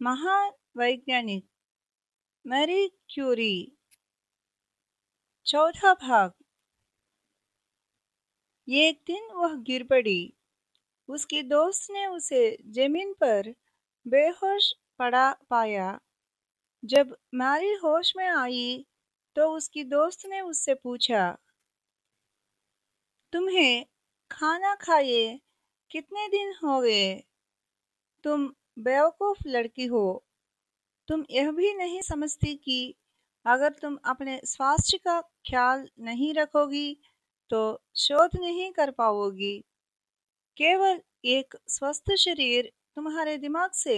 महान वैज्ञानिक Marie Curie. चौथा भाग। एक दिन वह गिर पड़ी। उसकी दोस्त ने उसे ज़मीन पर बेहोश पड़ा पाया। जब मैरी होश में आई तो उसकी दोस्त ने उससे पूछा, तुम्हें खाना खाए कितने दिन हो गए? तुम बेवकूफ़ लड़की हो। तुम यह भी नहीं समझती कि अगर तुम अपने स्वास्थ्य का ख्याल नहीं रखोगी तो शोध नहीं कर पाओगी। केवल एक स्वस्थ शरीर तुम्हारे दिमाग से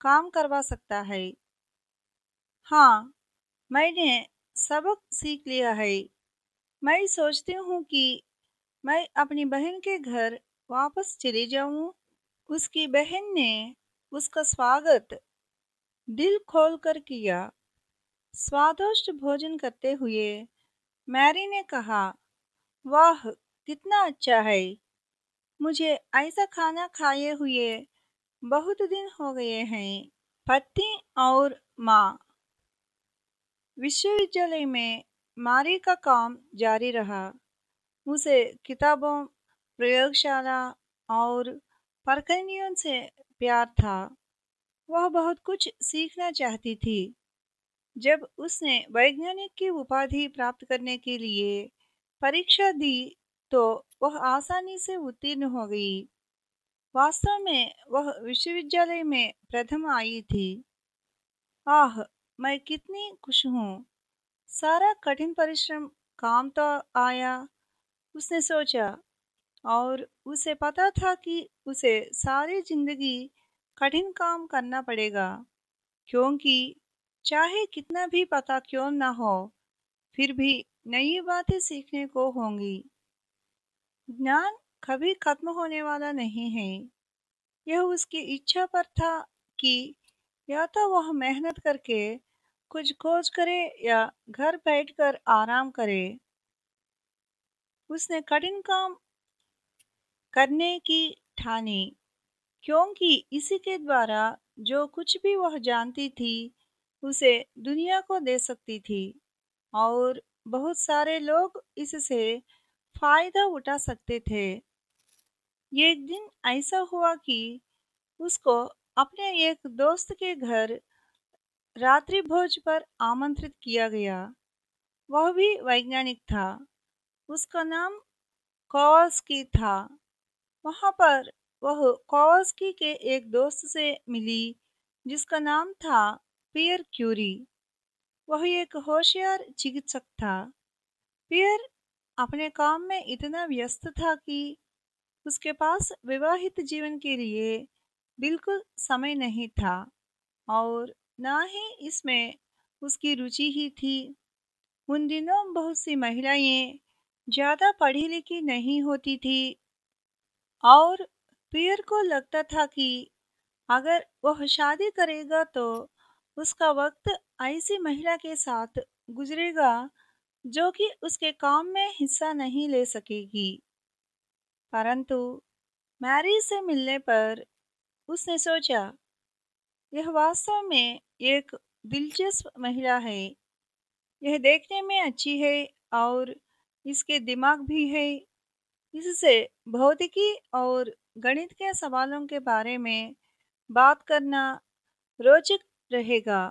काम करवा सकता है। हाँ मैंने सबक सीख लिया है। मैं सोचती हूँ कि मैं अपनी बहन के घर वापस चली जाऊँ। उसकी बहन ने उसका स्वागत। दिल खोलकर किया। स्वादिष्ट भोजन करते हुए मैरी ने कहा, वाह, कितना अच्छा है। मुझे ऐसा खाना खाए हुए बहुत दिन हो गए हैं। पति और माँ। विश्वविद्यालय में मारी का काम जारी रहा। उसे किताबों, प्रयोगशाला और परखनियों से प्यार था। वह बहुत कुछ सीखना चाहती थी। जब उसने वैज्ञानिक की उपाधि प्राप्त करने के लिए परीक्षा दी तो वह आसानी से उत्तीर्ण हो गई। वास्तव में वह विश्वविद्यालय में प्रथम आई थी। आह, मैं कितनी खुश हूँ। सारा कठिन परिश्रम काम तो आया, उसने सोचा। और उसे पता था कि उसे सारी ज़िंदगी कठिन काम करना पड़ेगा, क्योंकि चाहे कितना भी पता क्यों ना हो, फिर भी नई बातें सीखने को होंगी। ज्ञान कभी खत्म होने वाला नहीं है। यह उसकी इच्छा पर था कि या तो वह मेहनत करके कुछ खोज करे या घर बैठकर आराम करे। उसने कठिन काम करने की ठानी। क्योंकि इसी के द्वारा जो कुछ भी वह जानती थी, उसे दुनिया को दे सकती थी और बहुत सारे लोग इससे फ़ायदा उठा सकते थे। एक दिन ऐसा हुआ कि उसको अपने एक दोस्त के घर रात्रि भोज पर आमंत्रित किया गया। वह भी वैज्ञानिक था। उसका नाम कॉल्स की था। वहाँ पर वह कॉवल्सकी के एक दोस्त से मिली, जिसका नाम था पियर क्यूरी। वह एक होशियार चिकित्सक था। पियर अपने काम में इतना व्यस्त था कि उसके पास विवाहित जीवन के लिए बिल्कुल समय नहीं था और ना ही इसमें उसकी रुचि ही थी। उन दिनों बहुत सी महिलाएँ ज़्यादा पढ़ी लिखी नहीं होती थी और पियर को लगता था कि अगर वह शादी करेगा तो उसका वक्त ऐसी महिला के साथ गुजरेगा जो कि उसके काम में हिस्सा नहीं ले सकेगी। परंतु मैरी से मिलने पर उसने सोचा, यह वास्तव में एक दिलचस्प महिला है। यह देखने में अच्छी है और इसके दिमाग भी है। इससे भौतिकी और गणित के सवालों के बारे में बात करना रोचक रहेगा।